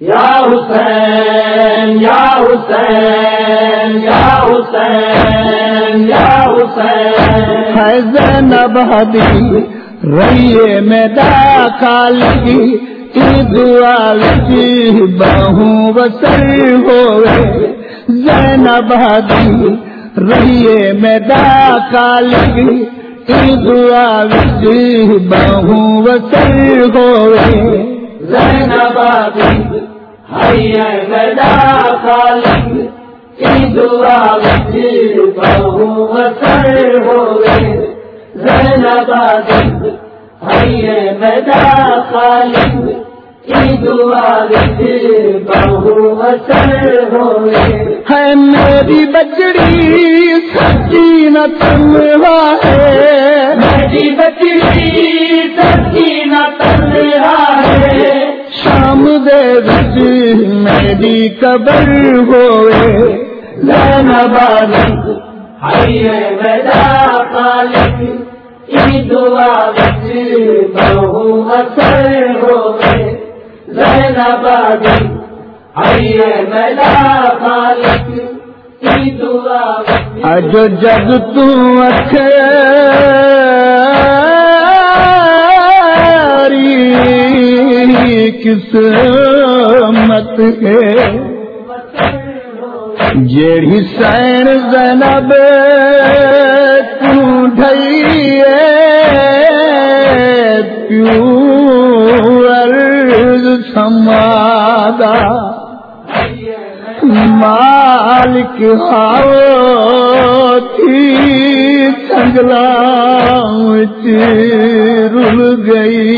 یا حسین یا حسین یا حسین یا حسین۔ ہے زینب حدی رہیے میں داخالی کی دعا لگی بہوں بسر ہوئے۔ زینب حدی رہیے میں داخالی کی دعا لگی بہوں بسر ہوئے۔ زینب آبی حیے مدا خالق کی دعا وزیر بہو وسر ہوئے زینب آبی حیے مدا خالق کی دعا وزیر بہو وسر ہوئے ہے میری بچڑی سچی نہ تنہا ہے۔ میری بچی میری قبر ہوئے زینب آبی حیے مدا خالق کی دعا وزیر بہو وسر ہوئے زینب آبی حیے مدا خالق کی دعا وزیر اج جگ تری قسمت ہے۔ جیڑی سین زنب تھئیے پیور سمادا؟ مالک آؤ تھی سنگلا رل گئی۔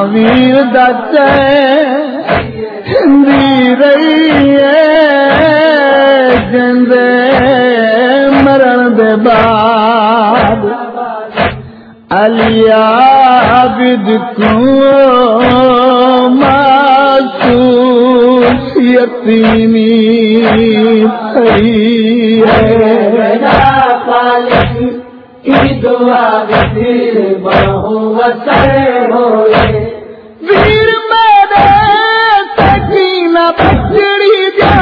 ناویر دچے ہندی رہی ہے جندے مرن دے بعد علی عابد کو معصوص یتیمی ہے۔ دعا وزیر بہو وسر ہوئے۔ ویر میرے سکینہ پچڑی جا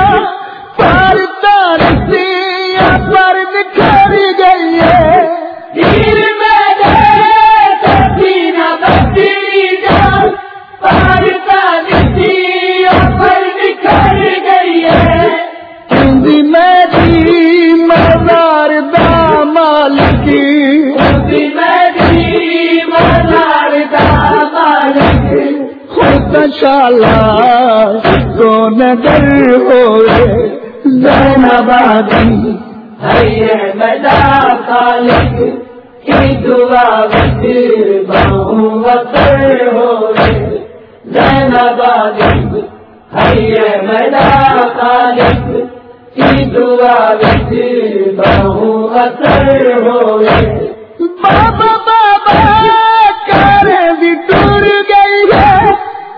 پر تارسی پر گئی ہے۔ خود شالا تو نگر ہوئے زینبادی خالق کی دعا بہو وسر ہوئے۔ خالق کی دعا ہوئے۔ بابا بابا کرے بھی ٹور گئی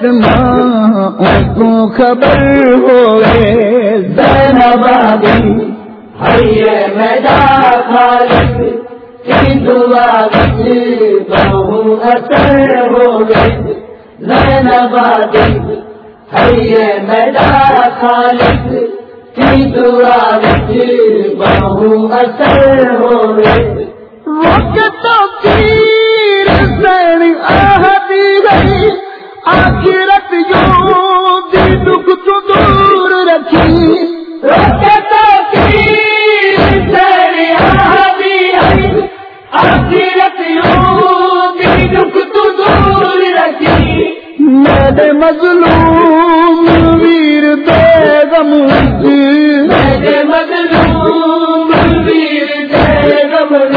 توڑے ان کو خبر ہوئے زینبادی ہریے میدا خالق کی دعا کی بہو اثر ہو گئی زینب آدم ہریے میدا خالق کی دعا کی بہو اثر ہو گئی وقت پیر سین آہدی میرے مظلوم ویر دے رمز میرے مظلوم ویر دے رمز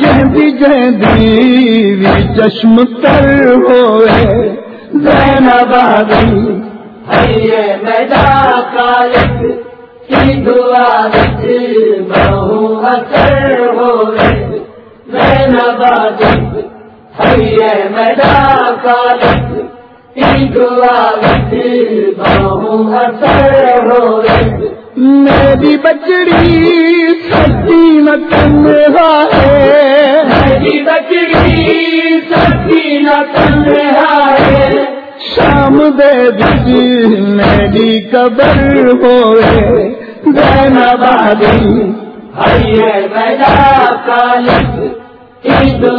جہدی جہدی وی چشم تر ہوئے۔ زینب میدا کالک کی دعا بہو اثر ہوئے۔ میری بچڑی سچی نہ تنہا ہے۔ میری بچڑی سچی نہ تنہا ہے۔ شام دے بچ میری قبر ہوئے۔ ہے میدا کالک ہندو